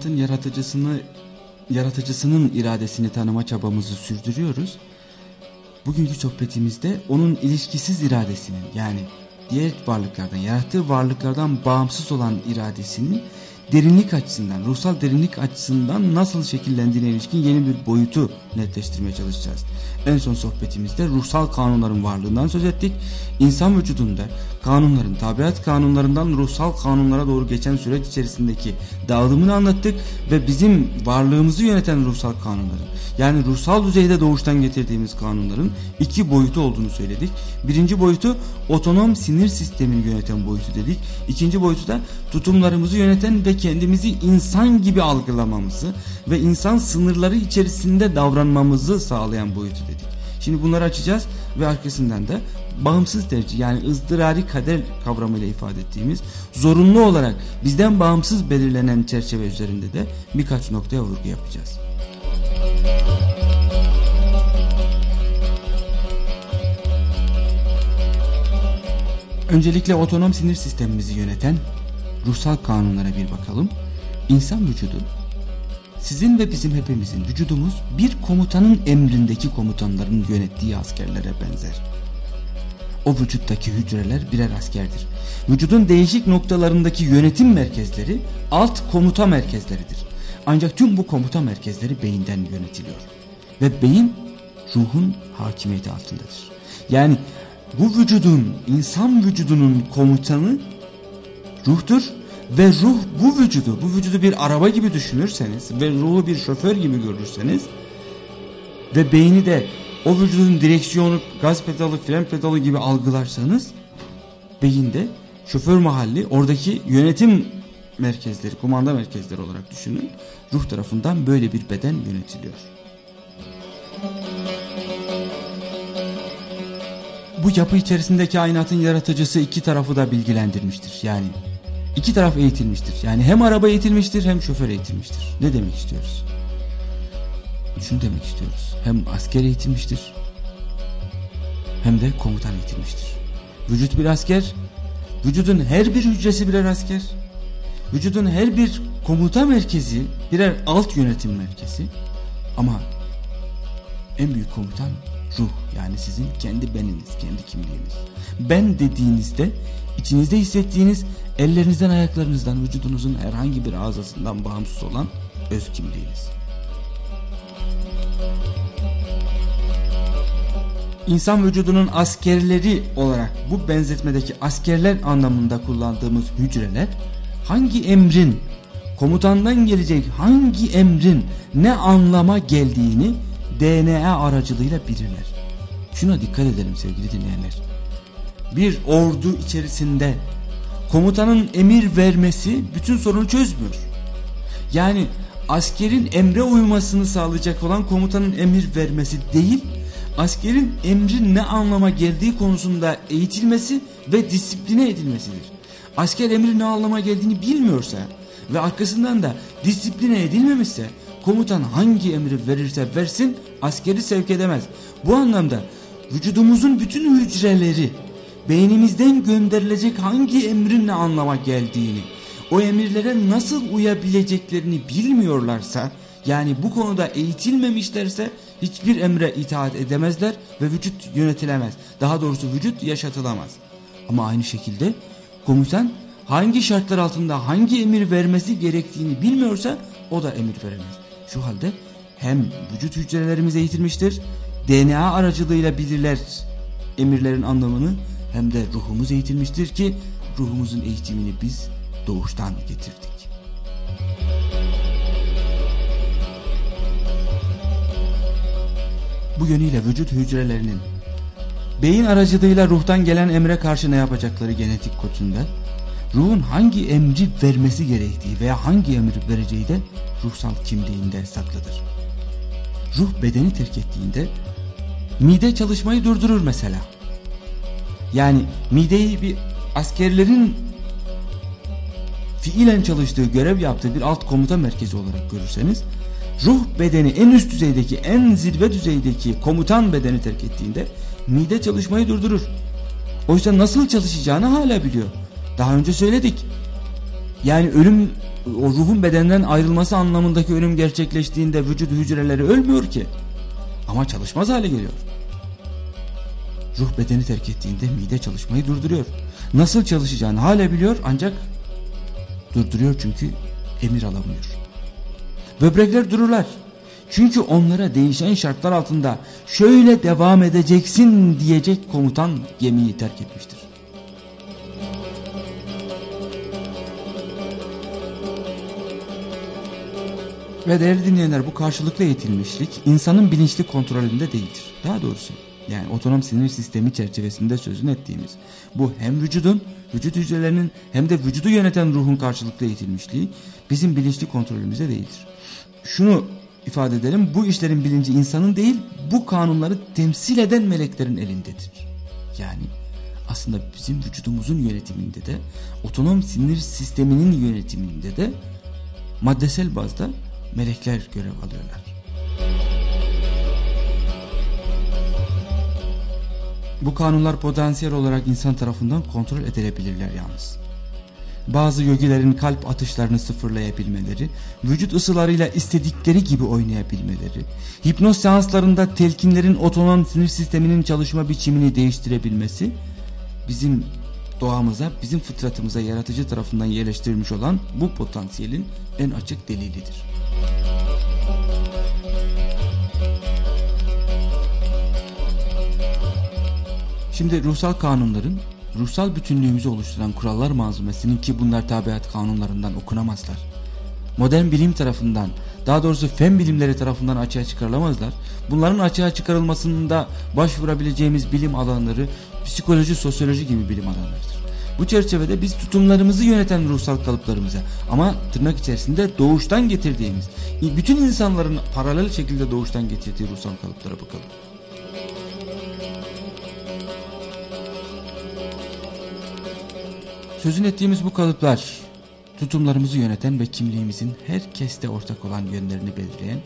kainatın yaratıcısını yaratıcısının iradesini tanıma çabamızı sürdürüyoruz. Bugünkü sohbetimizde onun ilişkisiz iradesinin yani diğer varlıklardan, yarattığı varlıklardan bağımsız olan iradesinin derinlik açısından, ruhsal derinlik açısından nasıl şekillendiğine ilişkin yeni bir boyutu netleştirmeye çalışacağız. En son sohbetimizde ruhsal kanunların varlığından söz ettik. İnsan vücudunda kanunların, tabiat kanunlarından ruhsal kanunlara doğru geçen süreç içerisindeki dağılımını anlattık ve bizim varlığımızı yöneten ruhsal kanunların, yani ruhsal düzeyde doğuştan getirdiğimiz kanunların iki boyutu olduğunu söyledik. Birinci boyutu otonom sinir sistemini yöneten boyutu dedik. İkinci boyutu da tutumlarımızı yöneten ve kendimizi insan gibi algılamamızı ve insan sınırları içerisinde davranmamızı sağlayan boyutu dedik. Şimdi bunları açacağız ve arkasından da bağımsız tercih yani ızdırari kader kavramıyla ifade ettiğimiz zorunlu olarak bizden bağımsız belirlenen çerçeve üzerinde de birkaç noktaya vurgu yapacağız. Öncelikle otonom sinir sistemimizi yöneten ruhsal kanunlara bir bakalım. İnsan vücudu sizin ve bizim hepimizin vücudumuz bir komutanın emrindeki komutanların yönettiği askerlere benzer. O vücuttaki hücreler birer askerdir. Vücudun değişik noktalarındaki yönetim merkezleri alt komuta merkezleridir. Ancak tüm bu komuta merkezleri beyinden yönetiliyor. Ve beyin ruhun hakimiyeti altındadır. Yani bu vücudun, insan vücudunun komutanı ruhtur ve ruh bu vücudu, bu vücudu bir araba gibi düşünürseniz ve ruhu bir şoför gibi görürseniz ve beyni de o vücudun direksiyonu, gaz pedalı, fren pedalı gibi algılarsanız beyinde şoför mahalli oradaki yönetim merkezleri, kumanda merkezleri olarak düşünün. Ruh tarafından böyle bir beden yönetiliyor. Bu yapı içerisinde kainatın yaratıcısı iki tarafı da bilgilendirmiştir. Yani iki taraf eğitilmiştir. Yani hem araba eğitilmiştir hem şoför eğitilmiştir. Ne demek istiyoruz? Şunu demek istiyoruz. Hem asker eğitilmiştir hem de komutan eğitilmiştir. Vücut bir asker, vücudun her bir hücresi birer asker, vücudun her bir komuta merkezi birer alt yönetim merkezi ama en büyük komutan ruh yani sizin kendi beniniz, kendi kimliğiniz. Ben dediğinizde içinizde hissettiğiniz ellerinizden, ayaklarınızdan, vücudunuzun herhangi bir azasından bağımsız olan öz kimliğiniz. İnsan vücudunun askerleri olarak bu benzetmedeki askerler anlamında kullandığımız hücreler hangi emrin komutandan gelecek hangi emrin ne anlama geldiğini DNA aracılığıyla bilirler. Şuna dikkat edelim sevgili dinleyenler. Bir ordu içerisinde komutanın emir vermesi bütün sorunu çözmüyor. Yani askerin emre uymasını sağlayacak olan komutanın emir vermesi değil, askerin emrin ne anlama geldiği konusunda eğitilmesi ve disipline edilmesidir. Asker emrin ne anlama geldiğini bilmiyorsa ve arkasından da disipline edilmemişse komutan hangi emri verirse versin askeri sevk edemez. Bu anlamda vücudumuzun bütün hücreleri beynimizden gönderilecek hangi emrin ne anlama geldiğini, o emirlere nasıl uyabileceklerini bilmiyorlarsa, yani bu konuda eğitilmemişlerse hiçbir emre itaat edemezler ve vücut yönetilemez. Daha doğrusu vücut yaşatılamaz. Ama aynı şekilde komutan hangi şartlar altında hangi emir vermesi gerektiğini bilmiyorsa o da emir veremez. Şu halde hem vücut hücrelerimiz eğitilmiştir, DNA aracılığıyla bilirler emirlerin anlamını hem de ruhumuz eğitilmiştir ki ruhumuzun eğitimini biz doğuştan getirdik. Bu yönüyle vücut hücrelerinin beyin aracılığıyla ruhtan gelen emre karşı ne yapacakları genetik kodunda ruhun hangi emri vermesi gerektiği veya hangi emri vereceği de ruhsal kimliğinde saklıdır. Ruh bedeni terk ettiğinde mide çalışmayı durdurur mesela. Yani mideyi bir askerlerin fiilen çalıştığı, görev yaptığı bir alt komuta merkezi olarak görürseniz ruh bedeni en üst düzeydeki, en zirve düzeydeki komutan bedeni terk ettiğinde mide çalışmayı durdurur. Oysa nasıl çalışacağını hala biliyor. Daha önce söyledik. Yani ölüm o ruhun bedenden ayrılması anlamındaki ölüm gerçekleştiğinde vücut hücreleri ölmüyor ki. Ama çalışmaz hale geliyor. Ruh bedeni terk ettiğinde mide çalışmayı durduruyor. Nasıl çalışacağını hala biliyor ancak durduruyor çünkü emir alamıyor. Böbrekler dururlar. Çünkü onlara değişen şartlar altında şöyle devam edeceksin diyecek komutan gemiyi terk etmiştir. Ve değerli dinleyenler bu karşılıklı eğitilmişlik insanın bilinçli kontrolünde değildir. Daha doğrusu yani otonom sinir sistemi çerçevesinde sözünü ettiğimiz bu hem vücudun, vücut hücrelerinin hem de vücudu yöneten ruhun karşılıklı eğitilmişliği bizim bilinçli kontrolümüzde değildir. Şunu ifade edelim bu işlerin bilinci insanın değil bu kanunları temsil eden meleklerin elindedir. Yani aslında bizim vücudumuzun yönetiminde de otonom sinir sisteminin yönetiminde de maddesel bazda melekler görev alıyorlar. Bu kanunlar potansiyel olarak insan tarafından kontrol edilebilirler yalnız. Bazı yogilerin kalp atışlarını sıfırlayabilmeleri, vücut ısılarıyla istedikleri gibi oynayabilmeleri, hipnoz seanslarında telkinlerin otonom sinir sisteminin çalışma biçimini değiştirebilmesi, bizim doğamıza, bizim fıtratımıza yaratıcı tarafından yerleştirilmiş olan bu potansiyelin en açık delilidir. Şimdi ruhsal kanunların ruhsal bütünlüğümüzü oluşturan kurallar malzemesinin ki bunlar tabiat kanunlarından okunamazlar. Modern bilim tarafından daha doğrusu fen bilimleri tarafından açığa çıkarılamazlar. Bunların açığa çıkarılmasında başvurabileceğimiz bilim alanları psikoloji, sosyoloji gibi bilim alanlarıdır. Bu çerçevede biz tutumlarımızı yöneten ruhsal kalıplarımıza ama tırnak içerisinde doğuştan getirdiğimiz, bütün insanların paralel şekilde doğuştan getirdiği ruhsal kalıplara bakalım. Sözün ettiğimiz bu kalıplar tutumlarımızı yöneten ve kimliğimizin herkeste ortak olan yönlerini belirleyen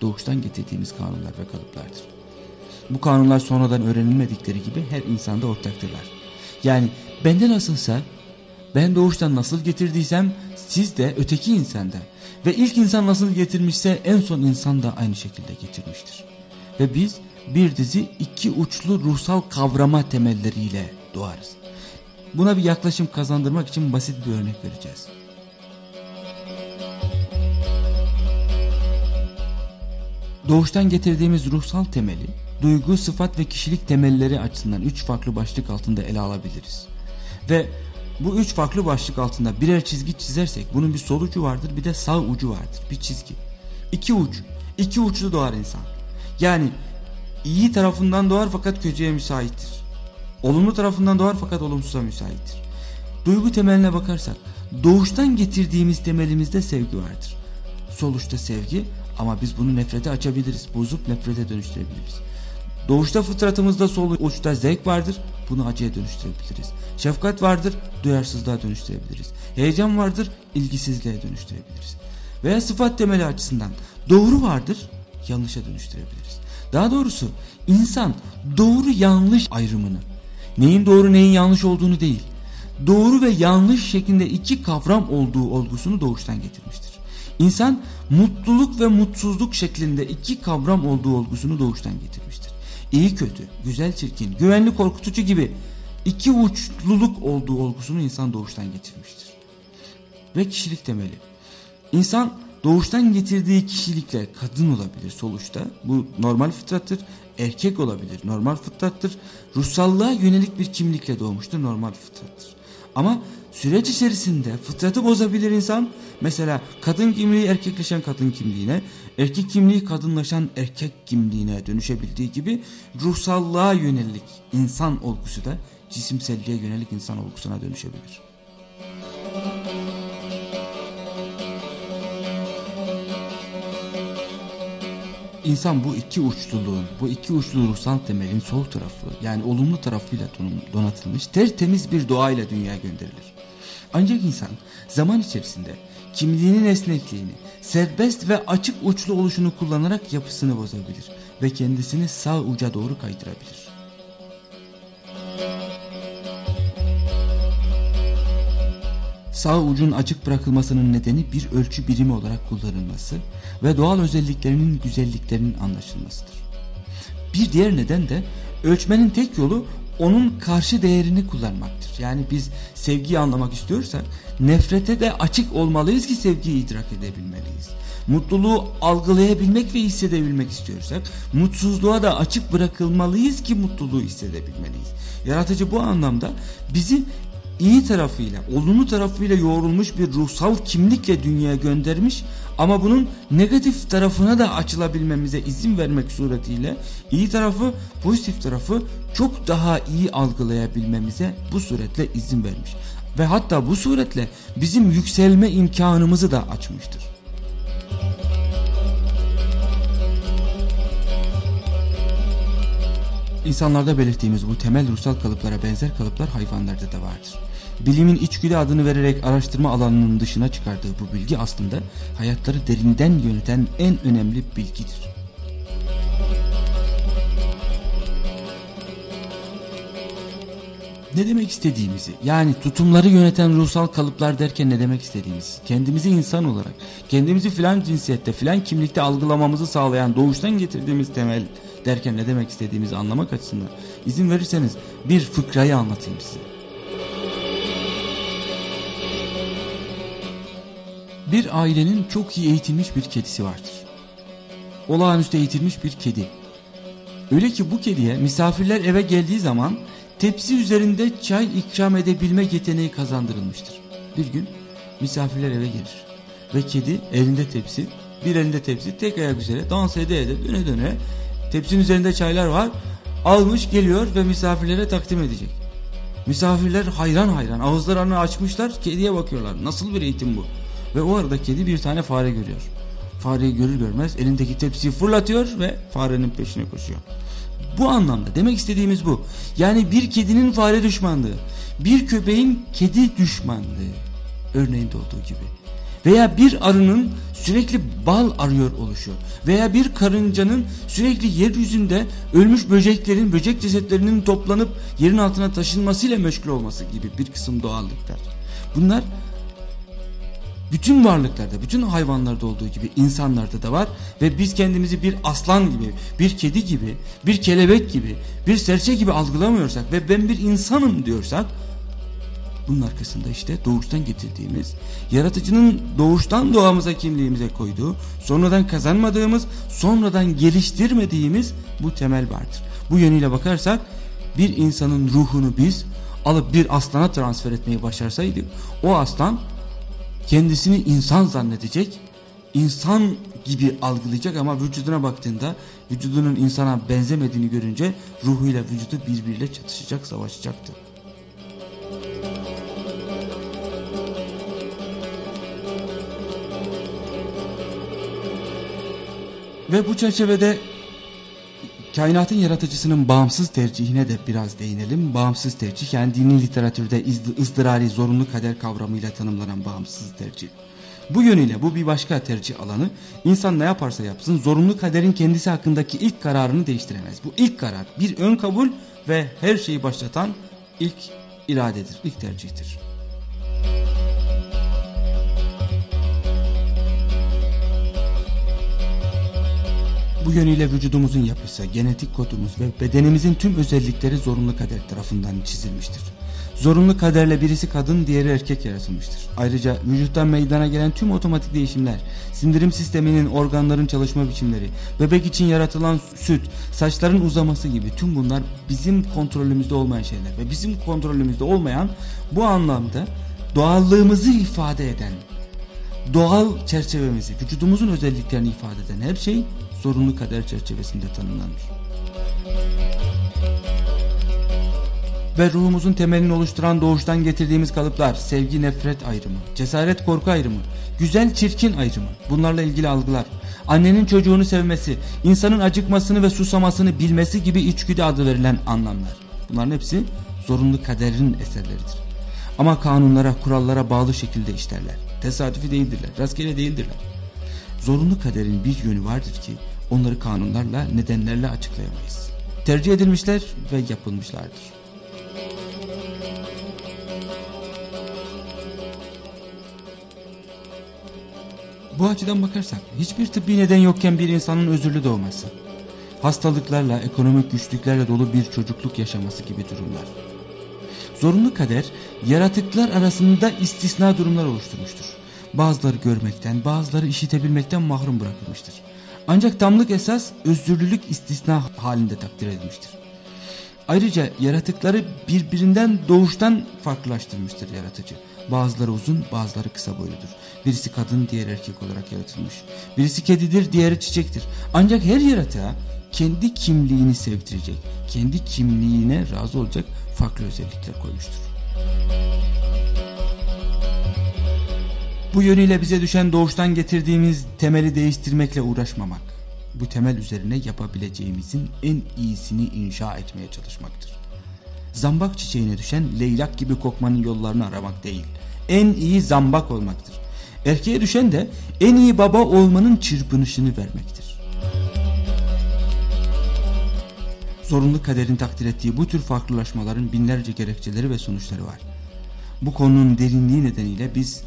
doğuştan getirdiğimiz kanunlar ve kalıplardır. Bu kanunlar sonradan öğrenilmedikleri gibi her insanda ortaktırlar. Yani bende nasılsa ben doğuştan nasıl getirdiysem siz de öteki insanda ve ilk insan nasıl getirmişse en son insan da aynı şekilde getirmiştir. Ve biz bir dizi iki uçlu ruhsal kavrama temelleriyle doğarız. Buna bir yaklaşım kazandırmak için basit bir örnek vereceğiz. Doğuştan getirdiğimiz ruhsal temeli, duygu, sıfat ve kişilik temelleri açısından üç farklı başlık altında ele alabiliriz. Ve bu üç farklı başlık altında birer çizgi çizersek bunun bir sol ucu vardır bir de sağ ucu vardır. Bir çizgi. İki uç. iki uçlu doğar insan. Yani iyi tarafından doğar fakat kötüye müsaittir. Olumlu tarafından doğar fakat olumsuza müsaittir. Duygu temeline bakarsak doğuştan getirdiğimiz temelimizde sevgi vardır. Soluşta sevgi ama biz bunu nefrete açabiliriz. Bozup nefrete dönüştürebiliriz. Doğuşta fıtratımızda sol uçta zevk vardır. Bunu acıya dönüştürebiliriz. Şefkat vardır. Duyarsızlığa dönüştürebiliriz. Heyecan vardır. ilgisizliğe dönüştürebiliriz. Veya sıfat temeli açısından doğru vardır. Yanlışa dönüştürebiliriz. Daha doğrusu insan doğru yanlış ayrımını neyin doğru neyin yanlış olduğunu değil, doğru ve yanlış şeklinde iki kavram olduğu olgusunu doğuştan getirmiştir. İnsan mutluluk ve mutsuzluk şeklinde iki kavram olduğu olgusunu doğuştan getirmiştir. İyi kötü, güzel çirkin, güvenli korkutucu gibi iki uçluluk olduğu olgusunu insan doğuştan getirmiştir. Ve kişilik temeli. İnsan doğuştan getirdiği kişilikle kadın olabilir soluşta. Bu normal fıtrattır erkek olabilir. Normal fıtrattır. Ruhsallığa yönelik bir kimlikle doğmuştur. Normal fıtrattır. Ama süreç içerisinde fıtratı bozabilir insan. Mesela kadın kimliği erkekleşen kadın kimliğine, erkek kimliği kadınlaşan erkek kimliğine dönüşebildiği gibi ruhsallığa yönelik insan olgusu da cisimselliğe yönelik insan olgusuna dönüşebilir. İnsan bu iki uçluluğun, bu iki uçlu ruhsal temelin sol tarafı yani olumlu tarafıyla donatılmış tertemiz bir doğayla dünyaya gönderilir. Ancak insan zaman içerisinde kimliğinin esnekliğini, serbest ve açık uçlu oluşunu kullanarak yapısını bozabilir ve kendisini sağ uca doğru kaydırabilir. Sağ ucun açık bırakılmasının nedeni bir ölçü birimi olarak kullanılması ve doğal özelliklerinin güzelliklerinin anlaşılmasıdır. Bir diğer neden de ölçmenin tek yolu onun karşı değerini kullanmaktır. Yani biz sevgiyi anlamak istiyorsak nefrete de açık olmalıyız ki sevgiyi idrak edebilmeliyiz. Mutluluğu algılayabilmek ve hissedebilmek istiyorsak mutsuzluğa da açık bırakılmalıyız ki mutluluğu hissedebilmeliyiz. Yaratıcı bu anlamda bizi iyi tarafıyla, olumlu tarafıyla yoğrulmuş bir ruhsal kimlikle dünyaya göndermiş ama bunun negatif tarafına da açılabilmemize izin vermek suretiyle iyi tarafı, pozitif tarafı çok daha iyi algılayabilmemize bu suretle izin vermiş. Ve hatta bu suretle bizim yükselme imkanımızı da açmıştır. İnsanlarda belirttiğimiz bu temel ruhsal kalıplara benzer kalıplar hayvanlarda da vardır. Bilimin içgüdü adını vererek araştırma alanının dışına çıkardığı bu bilgi aslında hayatları derinden yöneten en önemli bilgidir. Ne demek istediğimizi yani tutumları yöneten ruhsal kalıplar derken ne demek istediğimiz kendimizi insan olarak kendimizi filan cinsiyette filan kimlikte algılamamızı sağlayan doğuştan getirdiğimiz temel derken ne demek istediğimizi anlamak açısından izin verirseniz bir fıkrayı anlatayım size. Bir ailenin çok iyi eğitilmiş bir kedisi vardır. Olağanüstü eğitilmiş bir kedi. Öyle ki bu kediye misafirler eve geldiği zaman tepsi üzerinde çay ikram edebilme yeteneği kazandırılmıştır. Bir gün misafirler eve gelir ve kedi elinde tepsi, bir elinde tepsi tek ayak üzere dans ede ede döne döne tepsinin üzerinde çaylar var almış geliyor ve misafirlere takdim edecek. Misafirler hayran hayran ağızlarını açmışlar kediye bakıyorlar nasıl bir eğitim bu ve o arada kedi bir tane fare görüyor. Fareyi görür görmez elindeki tepsiyi fırlatıyor ve farenin peşine koşuyor. Bu anlamda demek istediğimiz bu. Yani bir kedinin fare düşmanlığı, bir köpeğin kedi düşmanlığı örneğinde olduğu gibi. Veya bir arının sürekli bal arıyor oluşu veya bir karıncanın sürekli yeryüzünde ölmüş böceklerin, böcek cesetlerinin toplanıp yerin altına taşınmasıyla meşgul olması gibi bir kısım doğallıklar. Bunlar bütün varlıklarda, bütün hayvanlarda olduğu gibi insanlarda da var ve biz kendimizi bir aslan gibi, bir kedi gibi, bir kelebek gibi, bir serçe gibi algılamıyorsak ve ben bir insanım diyorsak bunun arkasında işte doğuştan getirdiğimiz, yaratıcının doğuştan doğamıza kimliğimize koyduğu, sonradan kazanmadığımız, sonradan geliştirmediğimiz bu temel vardır. Bu yönüyle bakarsak bir insanın ruhunu biz alıp bir aslana transfer etmeyi başarsaydık o aslan kendisini insan zannedecek, insan gibi algılayacak ama vücuduna baktığında vücudunun insana benzemediğini görünce ruhuyla vücudu birbiriyle çatışacak, savaşacaktı. Ve bu çerçevede kainatın yaratıcısının bağımsız tercihine de biraz değinelim. Bağımsız tercih yani dini literatürde ızdırari zorunlu kader kavramıyla tanımlanan bağımsız tercih. Bu yönüyle bu bir başka tercih alanı. İnsan ne yaparsa yapsın zorunlu kaderin kendisi hakkındaki ilk kararını değiştiremez. Bu ilk karar bir ön kabul ve her şeyi başlatan ilk iradedir, ilk tercihtir. Bu yönüyle vücudumuzun yapısı, genetik kodumuz ve bedenimizin tüm özellikleri zorunlu kader tarafından çizilmiştir. Zorunlu kaderle birisi kadın, diğeri erkek yaratılmıştır. Ayrıca vücuttan meydana gelen tüm otomatik değişimler, sindirim sisteminin organların çalışma biçimleri, bebek için yaratılan süt, saçların uzaması gibi tüm bunlar bizim kontrolümüzde olmayan şeyler ve bizim kontrolümüzde olmayan bu anlamda doğallığımızı ifade eden, doğal çerçevemizi, vücudumuzun özelliklerini ifade eden her şey zorunlu kader çerçevesinde tanımlanmış. Ve ruhumuzun temelini oluşturan doğuştan getirdiğimiz kalıplar, sevgi nefret ayrımı, cesaret korku ayrımı, güzel çirkin ayrımı, bunlarla ilgili algılar, annenin çocuğunu sevmesi, insanın acıkmasını ve susamasını bilmesi gibi içgüdü adı verilen anlamlar. Bunların hepsi zorunlu kaderin eserleridir. Ama kanunlara, kurallara bağlı şekilde işlerler. Tesadüfi değildirler, rastgele değildirler. Zorunlu kaderin bir yönü vardır ki onları kanunlarla, nedenlerle açıklayamayız. Tercih edilmişler ve yapılmışlardır. Bu açıdan bakarsak hiçbir tıbbi neden yokken bir insanın özürlü doğması, hastalıklarla, ekonomik güçlüklerle dolu bir çocukluk yaşaması gibi durumlar. Zorunlu kader yaratıklar arasında istisna durumlar oluşturmuştur. Bazıları görmekten, bazıları işitebilmekten mahrum bırakılmıştır. Ancak tamlık esas özürlülük istisna halinde takdir edilmiştir. Ayrıca yaratıkları birbirinden doğuştan farklılaştırmıştır yaratıcı. Bazıları uzun, bazıları kısa boyludur. Birisi kadın, diğer erkek olarak yaratılmış. Birisi kedidir, diğeri çiçektir. Ancak her yaratığa kendi kimliğini sevdirecek, kendi kimliğine razı olacak farklı özellikler koymuştur. Bu yönüyle bize düşen doğuştan getirdiğimiz temeli değiştirmekle uğraşmamak. Bu temel üzerine yapabileceğimizin en iyisini inşa etmeye çalışmaktır. Zambak çiçeğine düşen leylak gibi kokmanın yollarını aramak değil. En iyi zambak olmaktır. Erkeğe düşen de en iyi baba olmanın çırpınışını vermektir. Zorunlu kaderin takdir ettiği bu tür farklılaşmaların binlerce gerekçeleri ve sonuçları var. Bu konunun derinliği nedeniyle biz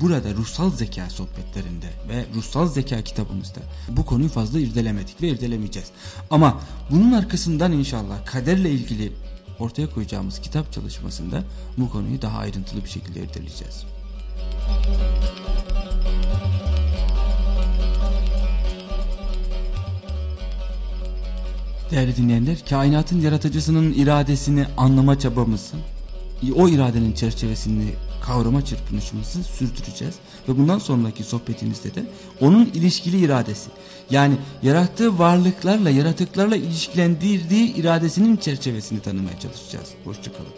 burada ruhsal zeka sohbetlerinde ve ruhsal zeka kitabımızda bu konuyu fazla irdelemedik ve irdelemeyeceğiz. Ama bunun arkasından inşallah kaderle ilgili ortaya koyacağımız kitap çalışmasında bu konuyu daha ayrıntılı bir şekilde irdeleyeceğiz. Değerli dinleyenler, kainatın yaratıcısının iradesini anlama çabamızı, o iradenin çerçevesini kavrama çırpınışımızı sürdüreceğiz. Ve bundan sonraki sohbetimizde de onun ilişkili iradesi, yani yarattığı varlıklarla, yaratıklarla ilişkilendirdiği iradesinin çerçevesini tanımaya çalışacağız. Hoşçakalın.